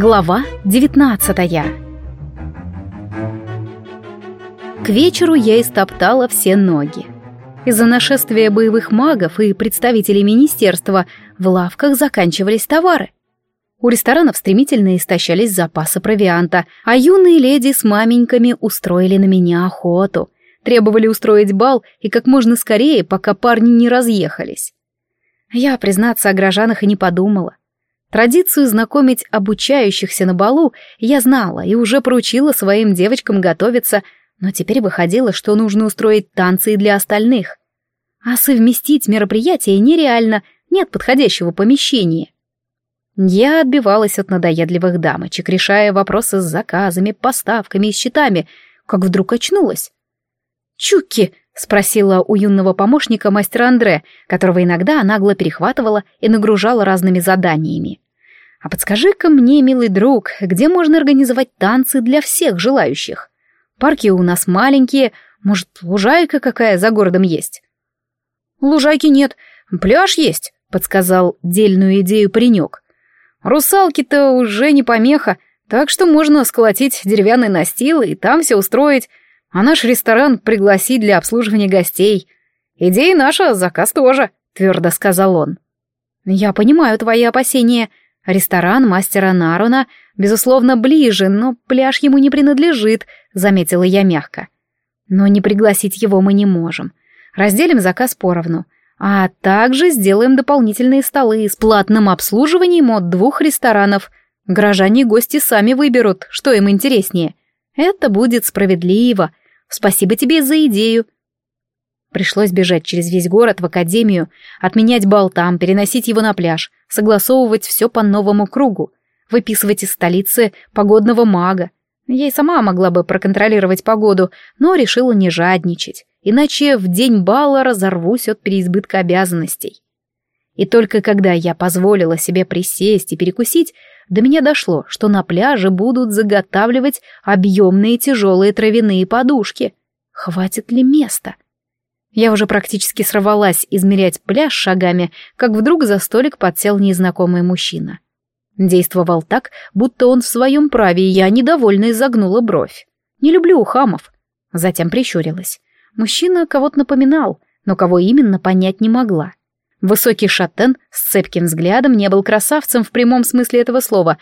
Глава 19 К вечеру я истоптала все ноги. Из-за нашествия боевых магов и представителей министерства в лавках заканчивались товары. У ресторанов стремительно истощались запасы провианта, а юные леди с маменьками устроили на меня охоту. Требовали устроить бал и как можно скорее, пока парни не разъехались. Я, признаться, о горожанах и не подумала. Традицию знакомить обучающихся на балу я знала и уже поручила своим девочкам готовиться, но теперь выходило, что нужно устроить танцы и для остальных. А совместить мероприятие нереально, нет подходящего помещения. Я отбивалась от надоедливых дамочек, решая вопросы с заказами, поставками и счетами, как вдруг очнулась. «Чуки!» — спросила у юного помощника мастера Андре, которого иногда нагло перехватывала и нагружала разными заданиями. «А подскажи-ка мне, милый друг, где можно организовать танцы для всех желающих? Парки у нас маленькие, может, лужайка какая за городом есть?» «Лужайки нет, пляж есть», — подсказал дельную идею паренек. «Русалки-то уже не помеха, так что можно сколотить деревянный настил и там все устроить, а наш ресторан пригласить для обслуживания гостей. Идея наша, заказ тоже», — твердо сказал он. «Я понимаю твои опасения. Ресторан мастера Наруна, безусловно, ближе, но пляж ему не принадлежит», — заметила я мягко. «Но не пригласить его мы не можем. Разделим заказ поровну, а также сделаем дополнительные столы с платным обслуживанием от двух ресторанов. Горожане и гости сами выберут, что им интереснее. Это будет справедливо. Спасибо тебе за идею. Пришлось бежать через весь город в академию, отменять бал там, переносить его на пляж, согласовывать все по новому кругу, выписывать из столицы погодного мага. Я и сама могла бы проконтролировать погоду, но решила не жадничать, иначе в день бала разорвусь от переизбытка обязанностей. И только когда я позволила себе присесть и перекусить, до меня дошло, что на пляже будут заготавливать объемные тяжелые травяные подушки. Хватит ли места? Я уже практически сорвалась измерять пляж шагами, как вдруг за столик подсел незнакомый мужчина. Действовал так, будто он в своем праве, и я недовольно изогнула бровь. Не люблю ухамов. Затем прищурилась. Мужчина кого-то напоминал, но кого именно понять не могла. Высокий шатен с цепким взглядом не был красавцем в прямом смысле этого слова.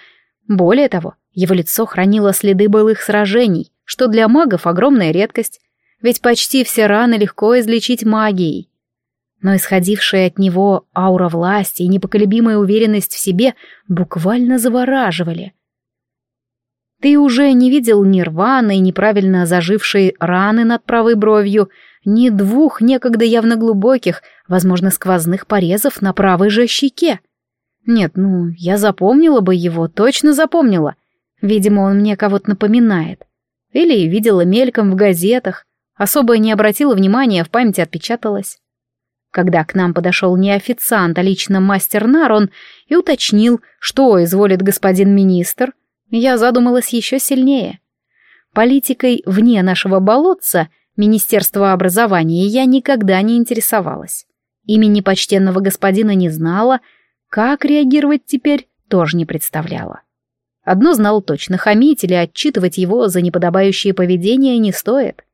Более того, его лицо хранило следы былых сражений, что для магов огромная редкость, ведь почти все раны легко излечить магией. Но исходившая от него аура власти и непоколебимая уверенность в себе буквально завораживали. Ты уже не видел ни рваной, неправильно зажившей раны над правой бровью, ни двух некогда явно глубоких, возможно, сквозных порезов на правой же щеке. Нет, ну, я запомнила бы его, точно запомнила. Видимо, он мне кого-то напоминает. Или видела мельком в газетах, особо не обратила внимания, в памяти отпечаталась. Когда к нам подошел не официант, а лично мастер Нарон и уточнил, что изволит господин министр, я задумалась еще сильнее. Политикой вне нашего болотца — Министерства образования я никогда не интересовалась. Имени почтенного господина не знала, как реагировать теперь тоже не представляла. Одно знал точно, хамить или отчитывать его за неподобающее поведение не стоит.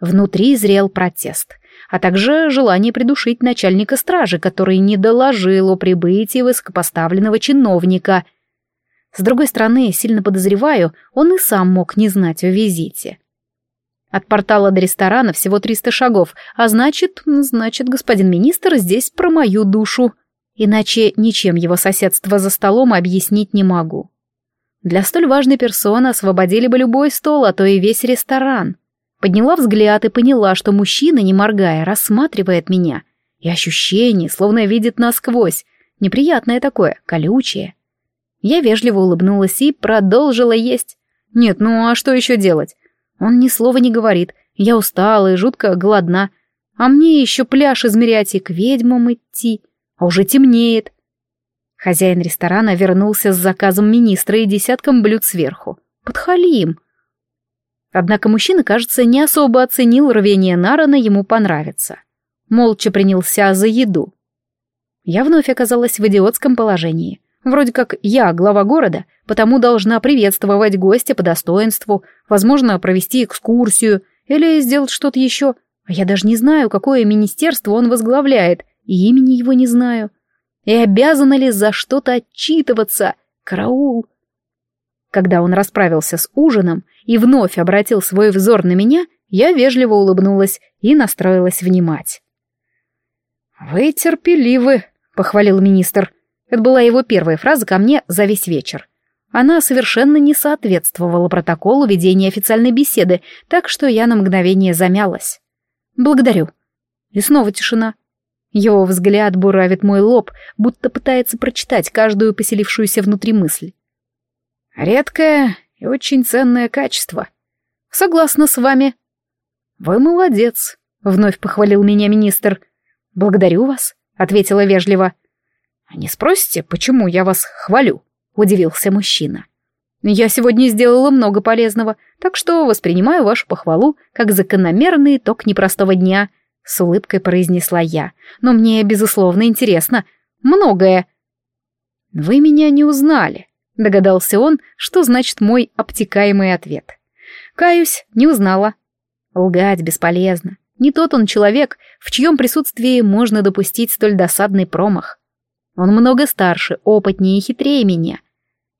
Внутри зрел протест, а также желание придушить начальника стражи, который не доложил о прибытии высокопоставленного чиновника. С другой стороны, сильно подозреваю, он и сам мог не знать о визите. От портала до ресторана всего 300 шагов, а значит, значит, господин министр здесь про мою душу. Иначе ничем его соседство за столом объяснить не могу. Для столь важной персоны освободили бы любой стол, а то и весь ресторан. Подняла взгляд и поняла, что мужчина, не моргая, рассматривает меня. И ощущение, словно видит насквозь. Неприятное такое, колючее. Я вежливо улыбнулась и продолжила есть. Нет, ну а что еще делать? Он ни слова не говорит. Я устала и жутко голодна. А мне еще пляж измерять и к ведьмам идти. А уже темнеет. Хозяин ресторана вернулся с заказом министра и десятком блюд сверху. Подхалим. Однако мужчина, кажется, не особо оценил рвение Нарана ему понравится. Молча принялся за еду. Я вновь оказалась в идиотском положении. Вроде как я глава города, потому должна приветствовать гостя по достоинству, возможно, провести экскурсию или сделать что-то еще. А я даже не знаю, какое министерство он возглавляет, и имени его не знаю. И обязана ли за что-то отчитываться? Караул. Когда он расправился с ужином и вновь обратил свой взор на меня, я вежливо улыбнулась и настроилась внимать. «Вы терпеливы», — похвалил министр. Это была его первая фраза ко мне за весь вечер. Она совершенно не соответствовала протоколу ведения официальной беседы, так что я на мгновение замялась. «Благодарю». И снова тишина. Его взгляд буравит мой лоб, будто пытается прочитать каждую поселившуюся внутри мысль. Редкое и очень ценное качество. Согласна с вами. Вы молодец, вновь похвалил меня министр. Благодарю вас, ответила вежливо. Не спросите, почему я вас хвалю? Удивился мужчина. Я сегодня сделала много полезного, так что воспринимаю вашу похвалу как закономерный итог непростого дня, с улыбкой произнесла я. Но мне, безусловно, интересно. Многое. Вы меня не узнали, Догадался он, что значит мой обтекаемый ответ. Каюсь, не узнала. Лгать бесполезно. Не тот он человек, в чьем присутствии можно допустить столь досадный промах. Он много старше, опытнее и хитрее меня.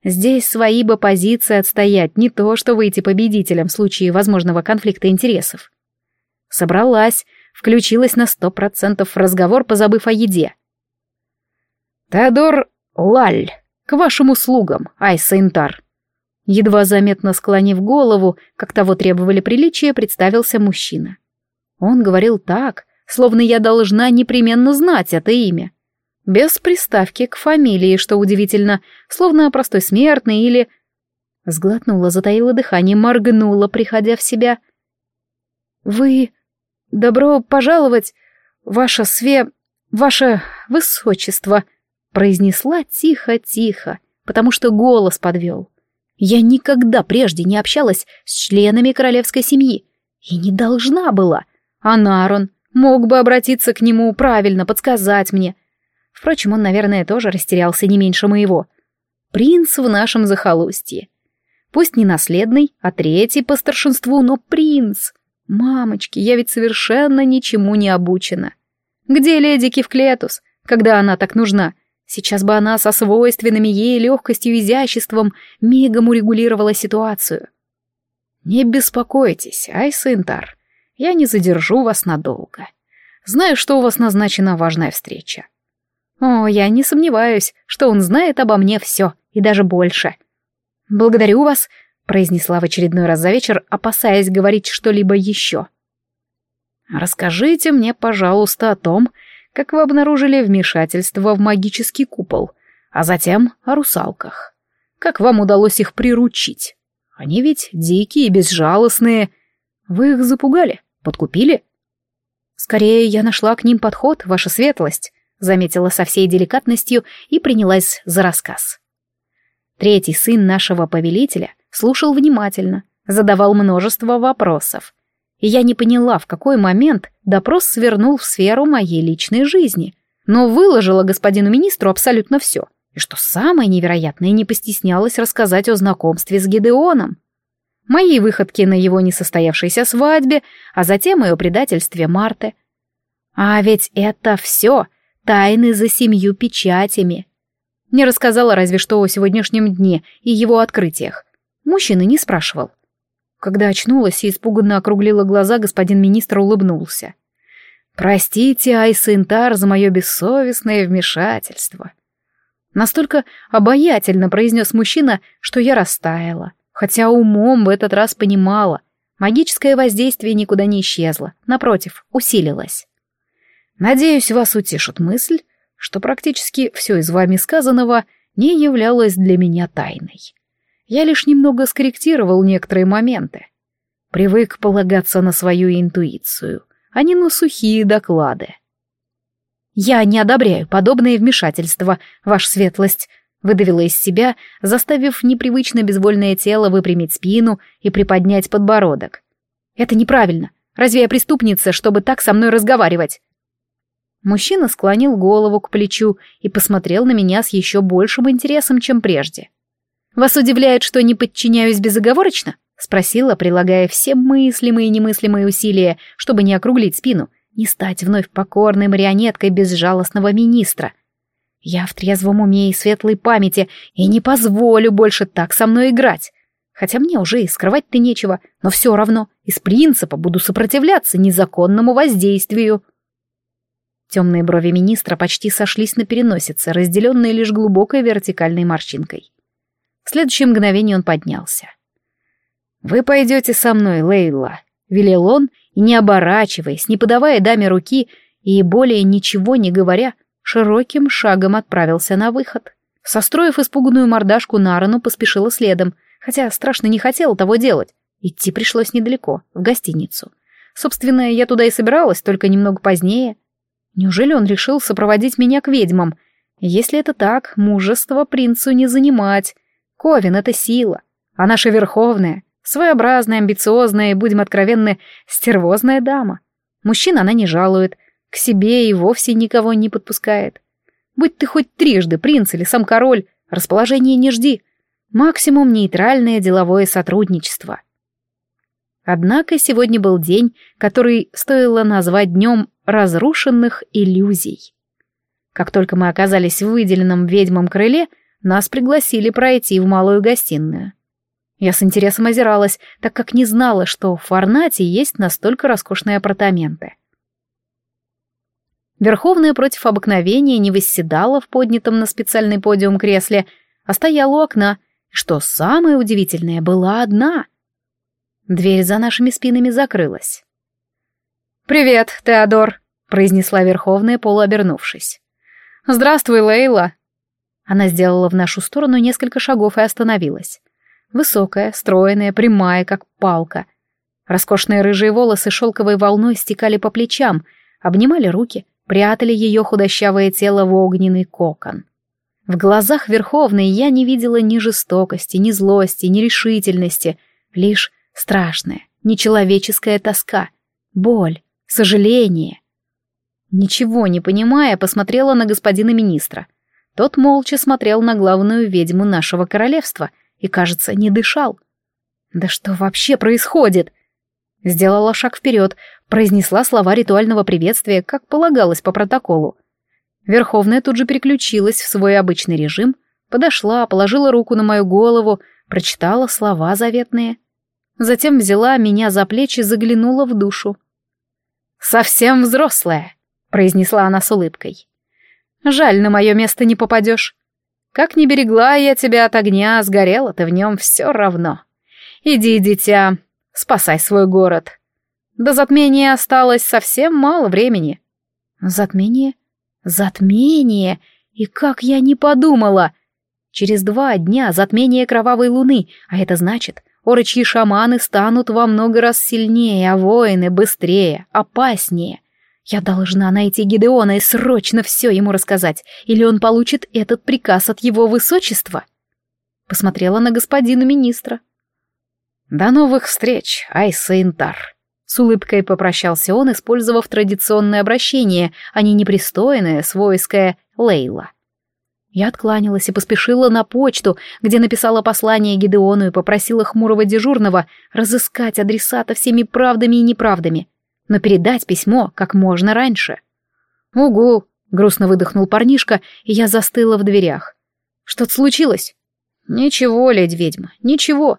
Здесь свои бы позиции отстоять, не то что выйти победителем в случае возможного конфликта интересов. Собралась, включилась на сто процентов в разговор, позабыв о еде. «Теодор Лаль», к вашим услугам, Айса Интар. Едва заметно склонив голову, как того требовали приличия, представился мужчина. Он говорил так, словно я должна непременно знать это имя. Без приставки к фамилии, что удивительно, словно простой смертный или... Сглотнула, затаила дыхание, моргнула, приходя в себя. «Вы... добро пожаловать, ваше све... ваше высочество», произнесла тихо-тихо, потому что голос подвел. Я никогда прежде не общалась с членами королевской семьи и не должна была. А Нарон мог бы обратиться к нему правильно, подсказать мне. Впрочем, он, наверное, тоже растерялся не меньше моего. Принц в нашем захолустье. Пусть не наследный, а третий по старшинству, но принц. Мамочки, я ведь совершенно ничему не обучена. Где леди Кивклетус, когда она так нужна? — Сейчас бы она со свойственными ей легкостью и изяществом мигом урегулировала ситуацию. «Не беспокойтесь, Айса Интар, я не задержу вас надолго. Знаю, что у вас назначена важная встреча». «О, я не сомневаюсь, что он знает обо мне все, и даже больше». «Благодарю вас», — произнесла в очередной раз за вечер, опасаясь говорить что-либо еще. «Расскажите мне, пожалуйста, о том, как вы обнаружили вмешательство в магический купол, а затем о русалках. Как вам удалось их приручить? Они ведь дикие и безжалостные. Вы их запугали? Подкупили? Скорее, я нашла к ним подход, ваша светлость, заметила со всей деликатностью и принялась за рассказ. Третий сын нашего повелителя слушал внимательно, задавал множество вопросов, и я не поняла, в какой момент допрос свернул в сферу моей личной жизни, но выложила господину министру абсолютно все, и что самое невероятное, не постеснялась рассказать о знакомстве с Гидеоном. Мои выходки на его несостоявшейся свадьбе, а затем и о предательстве Марты. А ведь это все тайны за семью печатями. Не рассказала разве что о сегодняшнем дне и его открытиях. Мужчина не спрашивал. Когда очнулась и испуганно округлила глаза, господин министр улыбнулся. «Простите, Айсентар, за мое бессовестное вмешательство». Настолько обаятельно произнес мужчина, что я растаяла, хотя умом в этот раз понимала. Магическое воздействие никуда не исчезло, напротив, усилилось. Надеюсь, вас утешит мысль, что практически все из вами сказанного не являлось для меня тайной. Я лишь немного скорректировал некоторые моменты. Привык полагаться на свою интуицию, а не на сухие доклады. «Я не одобряю подобное вмешательство, ваша светлость», выдавила из себя, заставив непривычно безвольное тело выпрямить спину и приподнять подбородок. «Это неправильно. Разве я преступница, чтобы так со мной разговаривать?» Мужчина склонил голову к плечу и посмотрел на меня с еще большим интересом, чем прежде. «Вас удивляет, что не подчиняюсь безоговорочно?» — спросила, прилагая все мыслимые и немыслимые усилия, чтобы не округлить спину, не стать вновь покорной марионеткой безжалостного министра. «Я в трезвом уме и светлой памяти и не позволю больше так со мной играть. Хотя мне уже и скрывать-то нечего, но все равно из принципа буду сопротивляться незаконному воздействию». Темные брови министра почти сошлись на переносице, разделенные лишь глубокой вертикальной морщинкой. В следующее мгновение он поднялся. «Вы пойдете со мной, Лейла», — велел он, и, не оборачиваясь, не подавая даме руки и более ничего не говоря, широким шагом отправился на выход. Состроив испуганную мордашку Нарану, поспешила следом, хотя страшно не хотела того делать. Идти пришлось недалеко, в гостиницу. Собственно, я туда и собиралась, только немного позднее — Неужели он решил сопроводить меня к ведьмам? Если это так, мужество принцу не занимать. Ковин — это сила, а наша верховная, своеобразная, амбициозная и, будем откровенны, стервозная дама. Мужчин она не жалует, к себе и вовсе никого не подпускает. Будь ты хоть трижды принц или сам король, расположение не жди. Максимум нейтральное деловое сотрудничество. Однако сегодня был день, который стоило назвать днем разрушенных иллюзий. Как только мы оказались в выделенном ведьмам крыле, нас пригласили пройти в малую гостиную. Я с интересом озиралась, так как не знала, что в Фарнате есть настолько роскошные апартаменты. Верховная против обыкновения не восседала в поднятом на специальный подиум кресле, а стояла у окна, что самое удивительное, была одна. Дверь за нашими спинами закрылась. «Привет, Теодор», — произнесла Верховная, полуобернувшись. «Здравствуй, Лейла». Она сделала в нашу сторону несколько шагов и остановилась. Высокая, стройная, прямая, как палка. Роскошные рыжие волосы шелковой волной стекали по плечам, обнимали руки, прятали ее худощавое тело в огненный кокон. В глазах Верховной я не видела ни жестокости, ни злости, ни решительности, лишь страшная, нечеловеческая тоска, боль, сожаление. Ничего не понимая, посмотрела на господина министра. Тот молча смотрел на главную ведьму нашего королевства и, кажется, не дышал. «Да что вообще происходит?» Сделала шаг вперед, произнесла слова ритуального приветствия, как полагалось по протоколу. Верховная тут же переключилась в свой обычный режим, подошла, положила руку на мою голову, прочитала слова заветные. Затем взяла меня за плечи и заглянула в душу. «Совсем взрослая», — произнесла она с улыбкой. «Жаль, на мое место не попадешь. Как не берегла я тебя от огня, сгорела ты в нем все равно. Иди, дитя, спасай свой город. До затмения осталось совсем мало времени». «Затмение? Затмение? И как я не подумала!» Через два дня затмение кровавой луны, а это значит, Орочьи шаманы станут во много раз сильнее, а воины быстрее, опаснее. Я должна найти Гидеона и срочно все ему рассказать, или он получит этот приказ от его высочества. Посмотрела на господина министра. «До новых встреч, Айса Интар!» С улыбкой попрощался он, использовав традиционное обращение, а не непристойное, свойское «Лейла». Я откланялась и поспешила на почту, где написала послание Гидеону и попросила хмурого дежурного разыскать адресата всеми правдами и неправдами, но передать письмо как можно раньше. «Угу», — грустно выдохнул парнишка, и я застыла в дверях. «Что-то случилось?» «Ничего, ледь ведьма, ничего.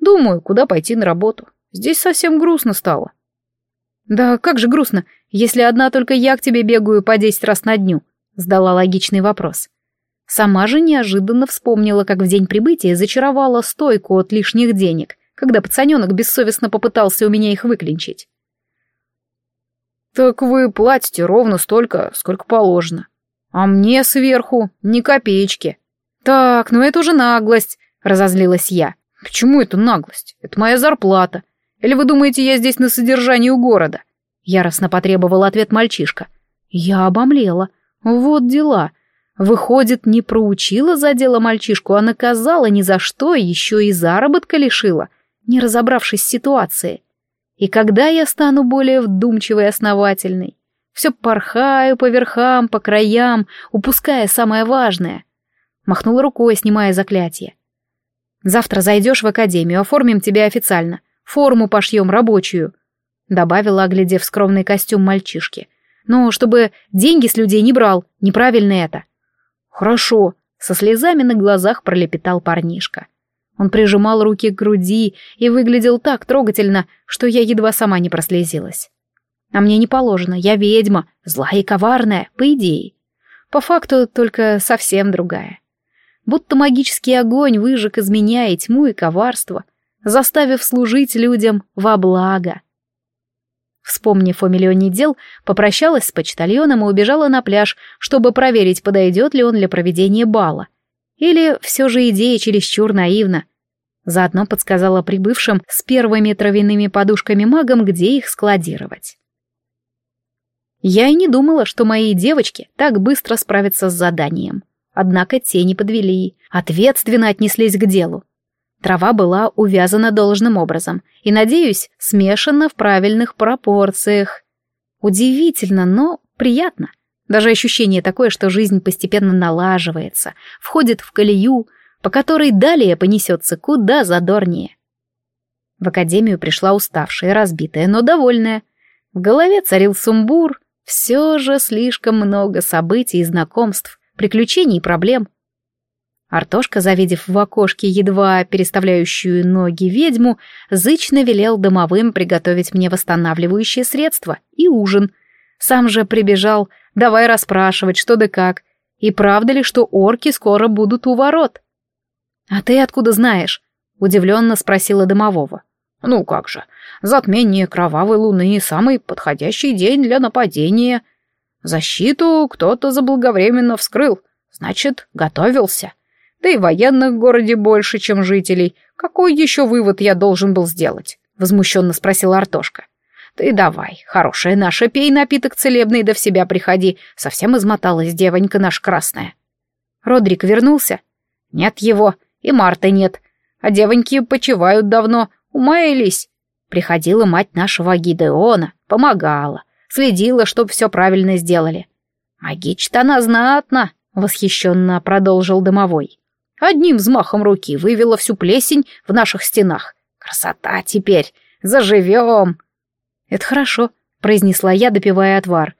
Думаю, куда пойти на работу. Здесь совсем грустно стало». «Да как же грустно, если одна только я к тебе бегаю по десять раз на дню?» — сдала логичный вопрос. Сама же неожиданно вспомнила, как в день прибытия зачаровала стойку от лишних денег, когда пацаненок бессовестно попытался у меня их выклинчить. «Так вы платите ровно столько, сколько положено. А мне сверху ни копеечки». «Так, ну это уже наглость», — разозлилась я. «Почему это наглость? Это моя зарплата. Или вы думаете, я здесь на содержании у города?» Яростно потребовал ответ мальчишка. Я обомлела. Вот дела. Выходит, не проучила за дело мальчишку, а наказала ни за что, еще и заработка лишила, не разобравшись с ситуацией. И когда я стану более вдумчивой и основательной? Все порхаю по верхам, по краям, упуская самое важное. Махнула рукой, снимая заклятие. Завтра зайдешь в академию, оформим тебя официально. Форму пошьем рабочую. Добавила, оглядев скромный костюм мальчишки. Но чтобы деньги с людей не брал, неправильно это. Хорошо, со слезами на глазах пролепетал парнишка. Он прижимал руки к груди и выглядел так трогательно, что я едва сама не прослезилась. А мне не положено, я ведьма, злая и коварная, по идее. По факту только совсем другая. Будто магический огонь выжег из меня и тьму, и коварство, заставив служить людям во благо. Вспомнив о миллионе дел, попрощалась с почтальоном и убежала на пляж, чтобы проверить, подойдет ли он для проведения бала. Или все же идея чересчур наивна. Заодно подсказала прибывшим с первыми травяными подушками магам, где их складировать. Я и не думала, что мои девочки так быстро справятся с заданием. Однако те не подвели, ответственно отнеслись к делу. Трава была увязана должным образом и, надеюсь, смешана в правильных пропорциях. Удивительно, но приятно. Даже ощущение такое, что жизнь постепенно налаживается, входит в колею, по которой далее понесется куда задорнее. В академию пришла уставшая, разбитая, но довольная. В голове царил сумбур, все же слишком много событий и знакомств, приключений и проблем. Артошка, завидев в окошке едва переставляющую ноги ведьму, зычно велел домовым приготовить мне восстанавливающее средство и ужин. Сам же прибежал, давай расспрашивать, что да как, и правда ли, что орки скоро будут у ворот. «А ты откуда знаешь?» — удивленно спросила домового. «Ну как же, затмение кровавой луны — самый подходящий день для нападения. Защиту кто-то заблаговременно вскрыл, значит, готовился». Да и военных в городе больше, чем жителей. Какой еще вывод я должен был сделать? Возмущенно спросил Артошка. Ты давай, хорошая наша, пей напиток целебный, да в себя приходи. Совсем измоталась девонька наша красная. Родрик вернулся? Нет его, и Марты нет. А девоньки почивают давно, умаялись. Приходила мать нашего Гидеона, помогала, следила, чтоб все правильно сделали. Магичта она знатно, восхищенно продолжил домовой. Одним взмахом руки вывела всю плесень в наших стенах. Красота теперь! Заживем!» «Это хорошо», — произнесла я, допивая отвар.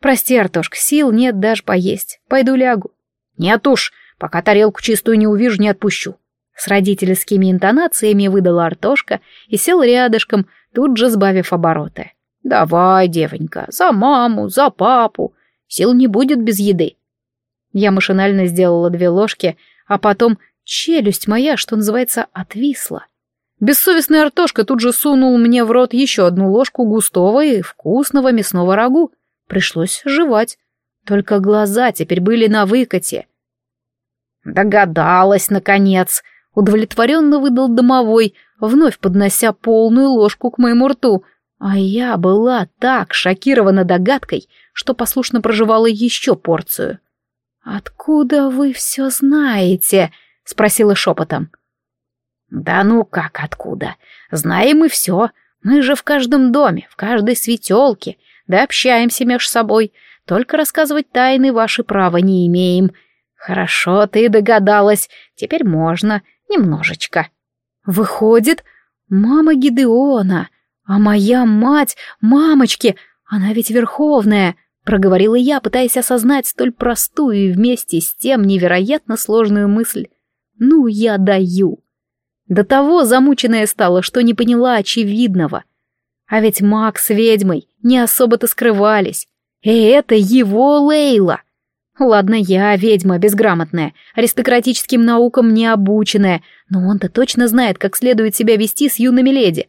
«Прости, Артошка, сил нет даже поесть. Пойду лягу». «Нет уж, пока тарелку чистую не увижу, не отпущу». С родительскими интонациями выдала Артошка и сел рядышком, тут же сбавив обороты. «Давай, девонька, за маму, за папу. Сил не будет без еды». Я машинально сделала две ложки, а потом челюсть моя, что называется, отвисла. Бессовестный Артошка тут же сунул мне в рот еще одну ложку густого и вкусного мясного рагу. Пришлось жевать. Только глаза теперь были на выкате. «Догадалась, наконец!» — удовлетворенно выдал домовой, вновь поднося полную ложку к моему рту. А я была так шокирована догадкой, что послушно проживала еще порцию. «Откуда вы все знаете?» — спросила шепотом. «Да ну как откуда? Знаем и все. Мы же в каждом доме, в каждой светелке, да общаемся между собой. Только рассказывать тайны ваши права не имеем. Хорошо, ты догадалась. Теперь можно. Немножечко». «Выходит, мама Гидеона, а моя мать, мамочки, она ведь верховная проговорила я, пытаясь осознать столь простую и вместе с тем невероятно сложную мысль. «Ну, я даю». До того замученная стала, что не поняла очевидного. А ведь Макс с ведьмой не особо-то скрывались. И это его Лейла. Ладно, я ведьма безграмотная, аристократическим наукам не обученная, но он-то точно знает, как следует себя вести с юными леди.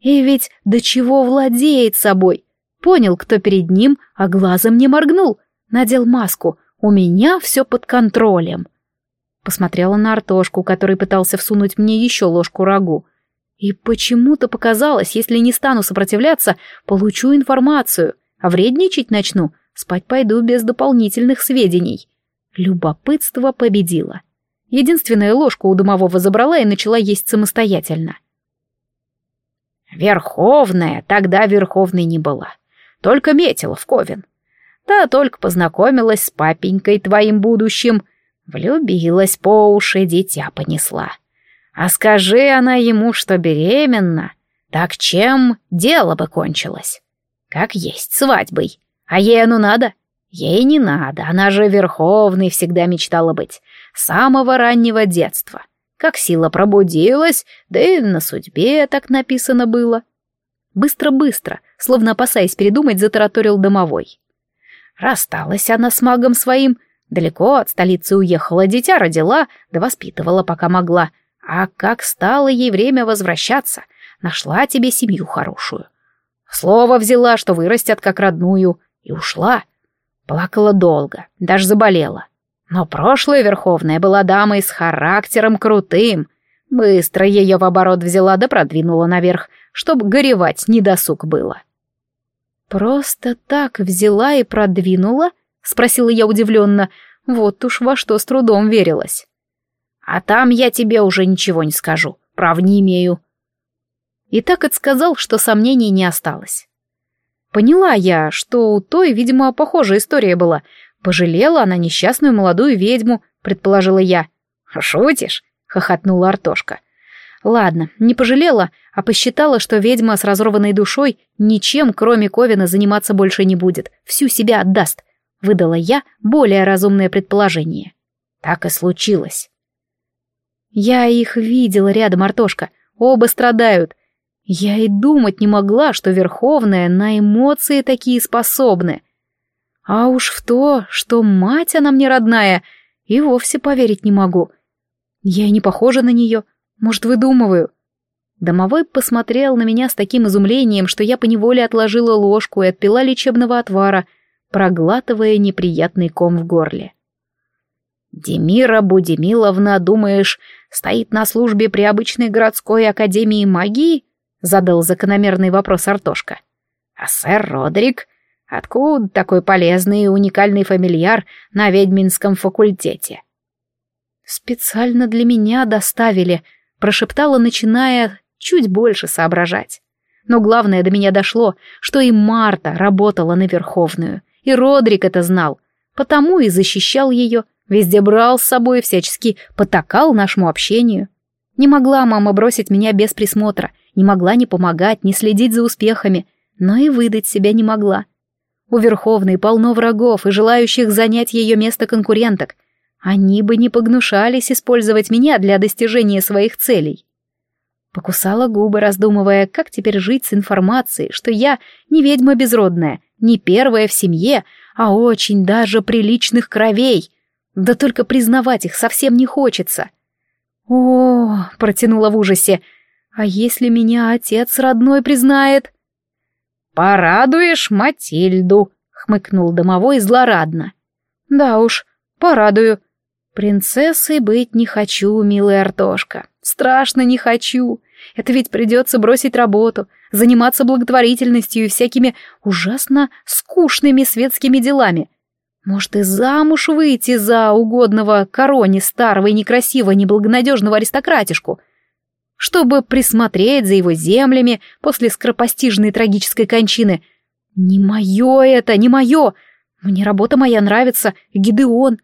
И ведь до чего владеет собой понял, кто перед ним, а глазом не моргнул. Надел маску. У меня все под контролем. Посмотрела на Артошку, который пытался всунуть мне еще ложку рагу. И почему-то показалось, если не стану сопротивляться, получу информацию, а вредничать начну, спать пойду без дополнительных сведений. Любопытство победило. Единственная ложку у домового забрала и начала есть самостоятельно. «Верховная тогда Верховной не была. Только метила в Ковен. Та только познакомилась с папенькой твоим будущим, влюбилась по уши, дитя понесла. А скажи она ему, что беременна, так чем дело бы кончилось? Как есть свадьбой. А ей оно надо? Ей не надо, она же верховной всегда мечтала быть. С самого раннего детства. Как сила пробудилась, да и на судьбе так написано было. Быстро-быстро, словно опасаясь передумать, затараторил домовой. Рассталась она с магом своим, далеко от столицы уехала, дитя родила, да воспитывала, пока могла. А как стало ей время возвращаться, нашла тебе семью хорошую. Слово взяла, что вырастет как родную, и ушла. Плакала долго, даже заболела. Но прошлая Верховная была дамой с характером крутым. Быстро ее в оборот взяла да продвинула наверх, чтоб горевать недосуг было. «Просто так взяла и продвинула?» — спросила я удивленно. Вот уж во что с трудом верилась. «А там я тебе уже ничего не скажу, прав не имею». И так отсказал, что сомнений не осталось. Поняла я, что у той, видимо, похожая история была. Пожалела она несчастную молодую ведьму, предположила я. «Шутишь?» — хохотнула Артошка. Ладно, не пожалела, а посчитала, что ведьма с разорванной душой ничем, кроме Ковина, заниматься больше не будет, всю себя отдаст. Выдала я более разумное предположение. Так и случилось. Я их видела рядом, Артошка. Оба страдают. Я и думать не могла, что Верховная на эмоции такие способны. А уж в то, что мать она мне родная, и вовсе поверить не могу. Я и не похожа на нее, может, выдумываю. Домовой посмотрел на меня с таким изумлением, что я поневоле отложила ложку и отпила лечебного отвара, проглатывая неприятный ком в горле. «Демира Будемиловна, думаешь, стоит на службе при обычной городской академии магии?» задал закономерный вопрос Артошка. А сэр Родрик? Откуда такой полезный и уникальный фамильяр на ведьминском факультете? Специально для меня доставили, прошептала, начиная чуть больше соображать. Но главное до меня дошло, что и Марта работала на Верховную, и Родрик это знал, потому и защищал ее, везде брал с собой, всячески потакал нашему общению. Не могла мама бросить меня без присмотра, не могла ни помогать, ни следить за успехами, но и выдать себя не могла. У Верховной полно врагов и желающих занять ее место конкуренток. Они бы не погнушались использовать меня для достижения своих целей. Покусала губы, раздумывая, как теперь жить с информацией, что я не ведьма безродная, не первая в семье, а очень даже приличных кровей. Да только признавать их совсем не хочется. «О!» — протянула в ужасе. «А если меня отец родной признает?» «Порадуешь Матильду!» — хмыкнул домовой злорадно. «Да уж, порадую. Принцессой быть не хочу, милая Артошка. Страшно не хочу. Это ведь придется бросить работу, заниматься благотворительностью и всякими ужасно скучными светскими делами, может, и замуж выйти за угодного короне старого и некрасивого неблагонадежного аристократишку, чтобы присмотреть за его землями после скоропостижной трагической кончины. Не мое это, не мое. Мне работа моя нравится, Гидеон.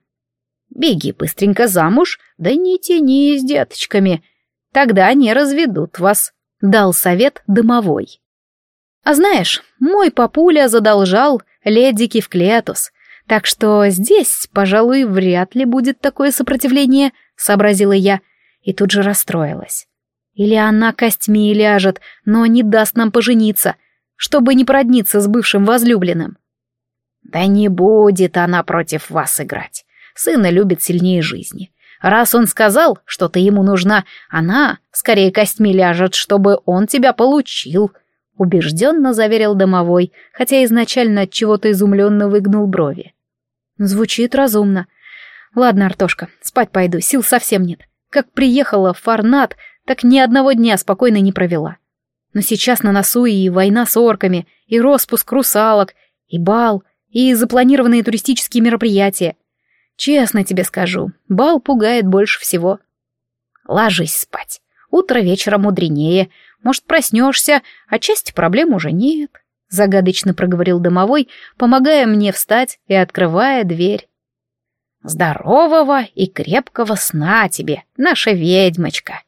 Беги быстренько замуж, да не тяни с деточками. Тогда они разведут вас, — дал совет дымовой. А знаешь, мой папуля задолжал леди Кивклетус — так что здесь, пожалуй, вряд ли будет такое сопротивление, сообразила я, и тут же расстроилась. Или она костьми ляжет, но не даст нам пожениться, чтобы не продниться с бывшим возлюбленным. Да не будет она против вас играть. Сына любит сильнее жизни. Раз он сказал, что ты ему нужна, она скорее костьми ляжет, чтобы он тебя получил, убежденно заверил домовой, хотя изначально от чего-то изумленно выгнул брови. Звучит разумно. Ладно, Артошка, спать пойду, сил совсем нет. Как приехала в Фарнат, так ни одного дня спокойно не провела. Но сейчас на носу и война с орками, и распуск русалок, и бал, и запланированные туристические мероприятия. Честно тебе скажу, бал пугает больше всего. Ложись спать. Утро вечера мудренее. Может, проснешься, а части проблем уже нет. загадочно проговорил домовой, помогая мне встать и открывая дверь. «Здорового и крепкого сна тебе, наша ведьмочка!»